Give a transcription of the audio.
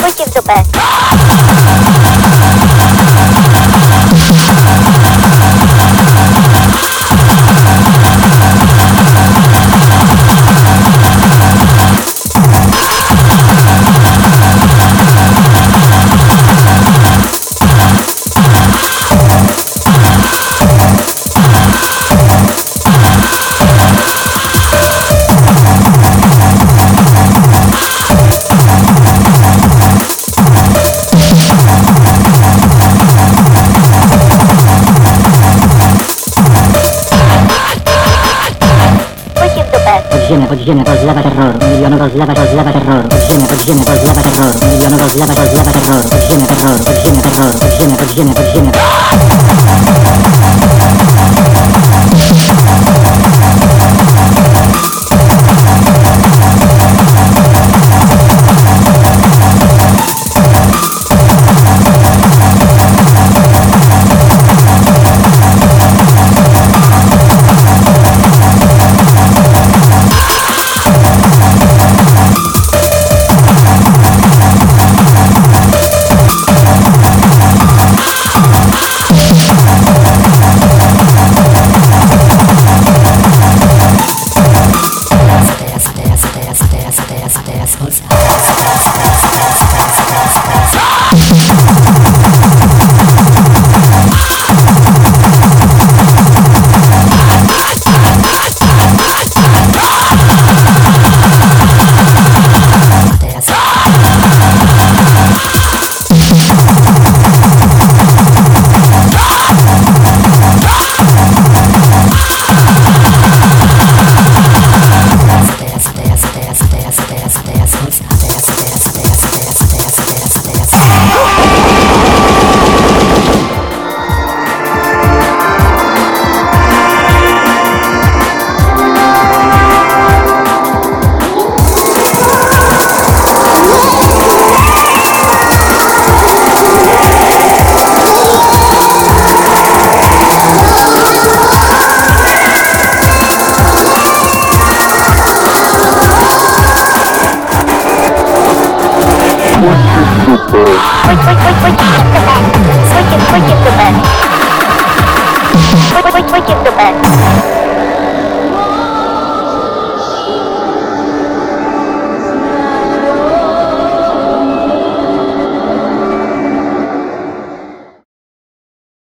Pójdźcie w dupę. Podziemia, podziemia, rozlewa terror. Miliono rozlewa, rozlewa terror. Podziemia, podziemia, rozlewa terror. Miliono rozlewa, rozlewa terror. Podziemia, terror, podziemia, terror. Podziemia, podziemia, podziemia. Rosa. Wait, wait, wait, wait, hit the bed. Wait, wait, wait, hit the bed. Wait, wait, wait, hit the bed.